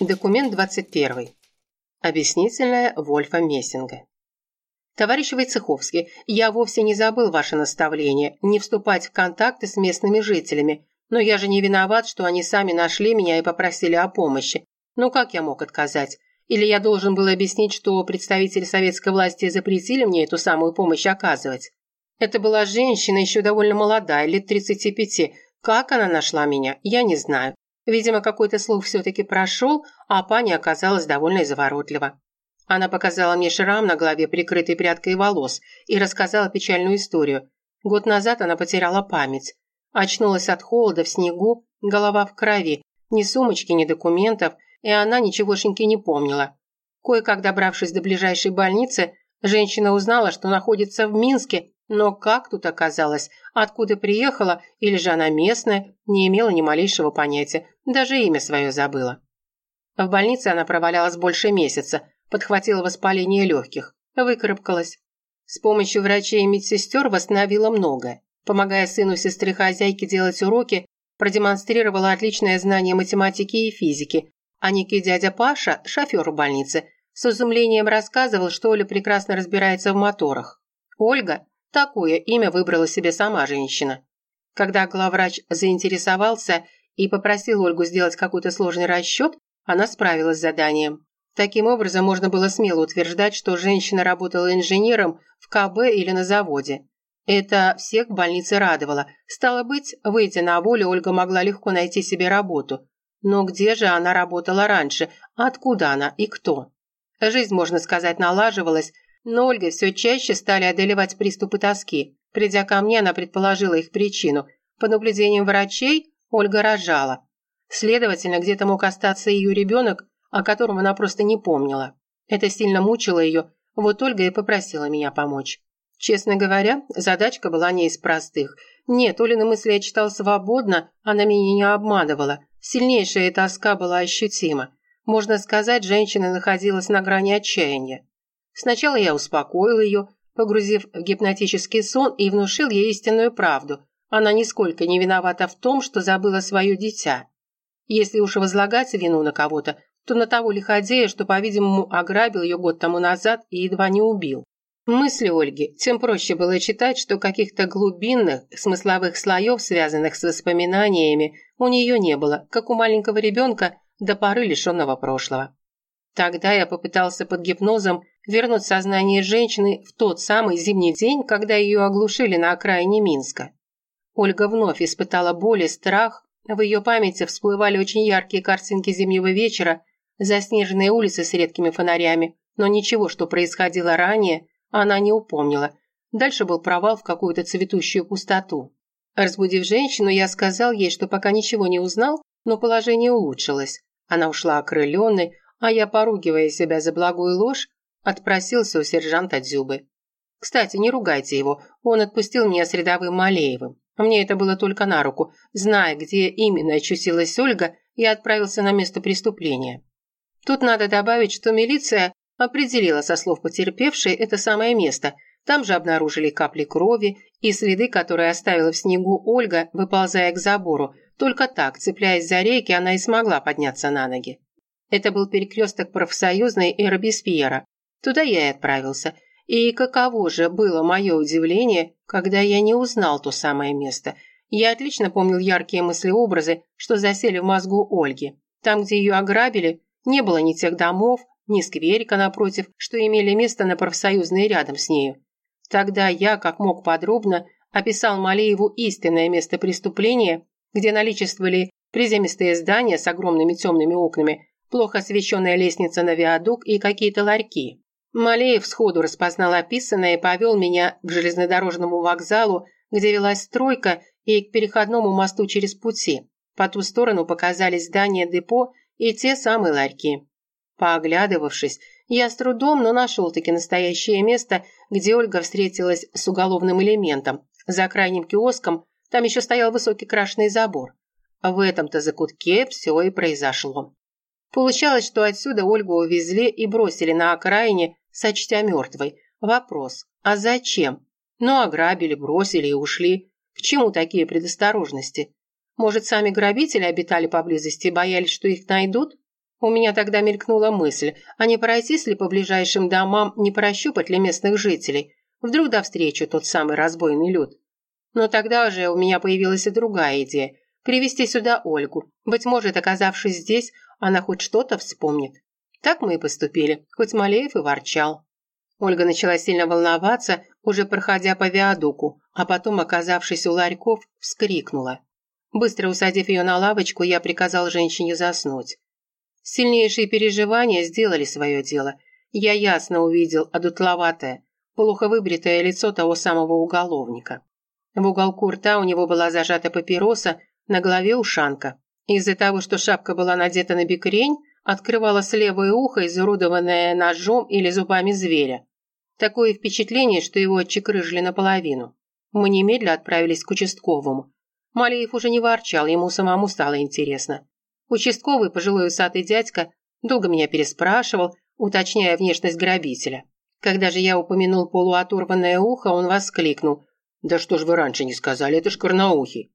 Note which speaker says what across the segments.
Speaker 1: Документ 21. Объяснительная Вольфа Мессинга. Товарищ Войцеховский, я вовсе не забыл ваше наставление не вступать в контакты с местными жителями, но я же не виноват, что они сами нашли меня и попросили о помощи. Ну как я мог отказать? Или я должен был объяснить, что представители советской власти запретили мне эту самую помощь оказывать? Это была женщина, еще довольно молодая, лет 35. Как она нашла меня, я не знаю. Видимо, какой-то слух все-таки прошел, а пани оказалась довольно изворотлива. Она показала мне шрам на голове, прикрытый прядкой волос, и рассказала печальную историю. Год назад она потеряла память. Очнулась от холода в снегу, голова в крови, ни сумочки, ни документов, и она ничегошеньки не помнила. Кое-как добравшись до ближайшей больницы, женщина узнала, что находится в Минске но как тут оказалось, откуда приехала, или же она местная, не имела ни малейшего понятия, даже имя свое забыла. В больнице она провалялась больше месяца, подхватила воспаление легких, выкарабкалась. С помощью врачей и медсестер восстановила многое. Помогая сыну сестры хозяйки делать уроки, продемонстрировала отличное знание математики и физики, а некий дядя Паша, шофер в больнице, с изумлением рассказывал, что Оля прекрасно разбирается в моторах. Ольга, Такое имя выбрала себе сама женщина. Когда главврач заинтересовался и попросил Ольгу сделать какой-то сложный расчет, она справилась с заданием. Таким образом, можно было смело утверждать, что женщина работала инженером в КБ или на заводе. Это всех в больнице радовало. Стало быть, выйдя на волю, Ольга могла легко найти себе работу. Но где же она работала раньше? Откуда она и кто? Жизнь, можно сказать, налаживалась, но Ольга все чаще стали одолевать приступы тоски. Придя ко мне, она предположила их причину. По наблюдениям врачей, Ольга рожала. Следовательно, где-то мог остаться ее ребенок, о котором она просто не помнила. Это сильно мучило ее, вот Ольга и попросила меня помочь. Честно говоря, задачка была не из простых. Нет, Олины мысли я читал свободно, она меня не обманывала. Сильнейшая тоска была ощутима. Можно сказать, женщина находилась на грани отчаяния. Сначала я успокоил ее, погрузив в гипнотический сон и внушил ей истинную правду. Она нисколько не виновата в том, что забыла свое дитя. Если уж возлагать вину на кого-то, то на того лиходея, что, по-видимому, ограбил ее год тому назад и едва не убил. Мысли Ольги тем проще было читать, что каких-то глубинных, смысловых слоев, связанных с воспоминаниями, у нее не было, как у маленького ребенка до поры лишенного прошлого. Тогда я попытался под гипнозом вернуть сознание женщины в тот самый зимний день, когда ее оглушили на окраине Минска. Ольга вновь испытала боль и страх, в ее памяти всплывали очень яркие картинки зимнего вечера, заснеженные улицы с редкими фонарями, но ничего, что происходило ранее, она не упомнила. Дальше был провал в какую-то цветущую пустоту. Разбудив женщину, я сказал ей, что пока ничего не узнал, но положение улучшилось. Она ушла окрыленной, а я, поругивая себя за благую ложь, отпросился у сержанта Дзюбы. Кстати, не ругайте его, он отпустил меня с рядовым Малеевым. Мне это было только на руку. Зная, где именно очутилась Ольга, я отправился на место преступления. Тут надо добавить, что милиция определила со слов потерпевшей это самое место. Там же обнаружили капли крови и следы, которые оставила в снегу Ольга, выползая к забору. Только так, цепляясь за рейки, она и смогла подняться на ноги. Это был перекресток профсоюзной и Робеспьера. Туда я и отправился. И каково же было мое удивление, когда я не узнал то самое место. Я отлично помнил яркие мысли-образы, что засели в мозгу Ольги. Там, где ее ограбили, не было ни тех домов, ни скверика напротив, что имели место на профсоюзной рядом с нею. Тогда я, как мог подробно, описал Малееву истинное место преступления, где наличествовали приземистые здания с огромными темными окнами, плохо освещенная лестница на виадук и какие-то ларьки. Малеев сходу распознал описанное и повел меня к железнодорожному вокзалу, где велась стройка, и к переходному мосту через пути. По ту сторону показались здания депо и те самые ларьки. Пооглядывавшись, я с трудом, но нашел-таки настоящее место, где Ольга встретилась с уголовным элементом. За крайним киоском там еще стоял высокий крашеный забор. В этом-то закутке все и произошло. Получалось, что отсюда Ольгу увезли и бросили на окраине, сочтя мертвой. Вопрос, а зачем? Ну, ограбили, бросили и ушли. К чему такие предосторожности? Может, сами грабители обитали поблизости и боялись, что их найдут? У меня тогда мелькнула мысль, а не пройтись ли по ближайшим домам, не прощупать ли местных жителей? Вдруг до встречи тот самый разбойный люд. Но тогда же у меня появилась и другая идея – привести сюда Ольгу. Быть может, оказавшись здесь, она хоть что-то вспомнит. Так мы и поступили, хоть Малеев и ворчал. Ольга начала сильно волноваться, уже проходя по виадуку, а потом, оказавшись у ларьков, вскрикнула. Быстро усадив ее на лавочку, я приказал женщине заснуть. Сильнейшие переживания сделали свое дело. Я ясно увидел одутловатое, плохо выбритое лицо того самого уголовника. В уголку рта у него была зажата папироса, на голове ушанка. Из-за того, что шапка была надета на бикрень, открывалось левое ухо, изуродованное ножом или зубами зверя. Такое впечатление, что его отчекрыжили наполовину. Мы немедля отправились к участковому. Малеев уже не ворчал, ему самому стало интересно. Участковый, пожилой усатый дядька, долго меня переспрашивал, уточняя внешность грабителя. Когда же я упомянул полуоторванное ухо, он воскликнул. «Да что ж вы раньше не сказали, это ж корноухий!»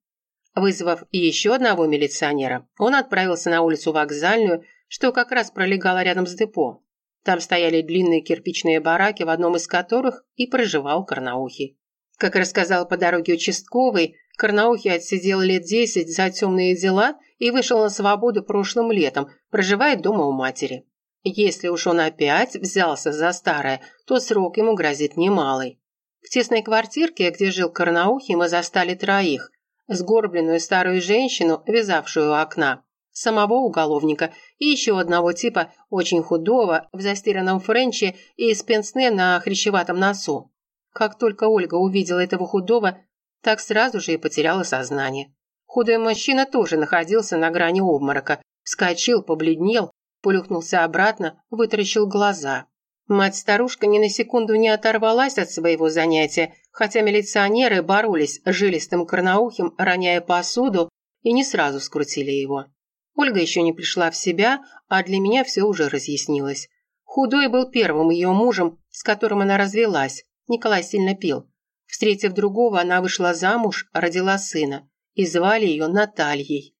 Speaker 1: Вызвав еще одного милиционера, он отправился на улицу Вокзальную, что как раз пролегало рядом с депо. Там стояли длинные кирпичные бараки, в одном из которых и проживал Карнаухий. Как рассказал по дороге участковый, Карнаухий отсидел лет десять за темные дела и вышел на свободу прошлым летом, проживает дома у матери. Если уж он опять взялся за старое, то срок ему грозит немалый. В тесной квартирке, где жил Карнаухий, мы застали троих. Сгорбленную старую женщину, вязавшую у окна, самого уголовника и еще одного типа, очень худого, в застиранном френче и с пенсне на хрящеватом носу. Как только Ольга увидела этого худого, так сразу же и потеряла сознание. Худой мужчина тоже находился на грани обморока, вскочил, побледнел, плюхнулся обратно, вытаращил глаза. Мать-старушка ни на секунду не оторвалась от своего занятия, хотя милиционеры боролись с жилистым корноухим, роняя посуду, и не сразу скрутили его. Ольга еще не пришла в себя, а для меня все уже разъяснилось. Худой был первым ее мужем, с которым она развелась. Николай сильно пил. Встретив другого, она вышла замуж, родила сына. И звали ее Натальей.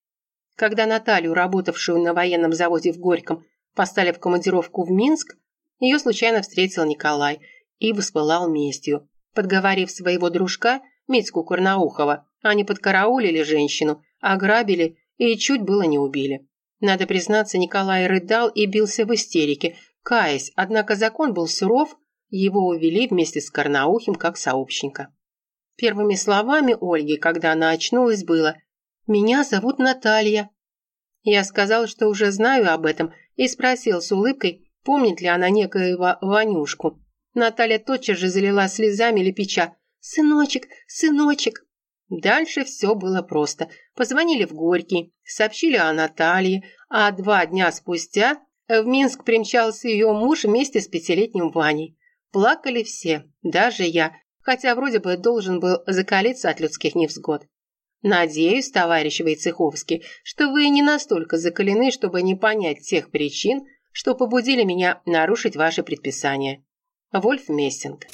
Speaker 1: Когда Наталью, работавшую на военном заводе в Горьком, поставили в командировку в Минск, ее случайно встретил Николай и воспылал местью. Подговорив своего дружка, Митьку Корнаухова, они подкараулили женщину, ограбили и чуть было не убили. Надо признаться, Николай рыдал и бился в истерике, каясь, однако закон был суров, его увели вместе с Карнаухим как сообщника. Первыми словами Ольги, когда она очнулась, было «Меня зовут Наталья». Я сказал, что уже знаю об этом, и спросил с улыбкой, помнит ли она некоего Ванюшку. Наталья тотчас же залила слезами лепеча. «Сыночек, сыночек!» Дальше все было просто. Позвонили в Горький, сообщили о Наталье, а два дня спустя в Минск примчался ее муж вместе с пятилетним Ваней. Плакали все, даже я, хотя вроде бы должен был закалиться от людских невзгод. Надеюсь, товарищ Войцеховский, что вы не настолько закалены, чтобы не понять тех причин, что побудили меня нарушить ваши предписания. Вольф Мессинг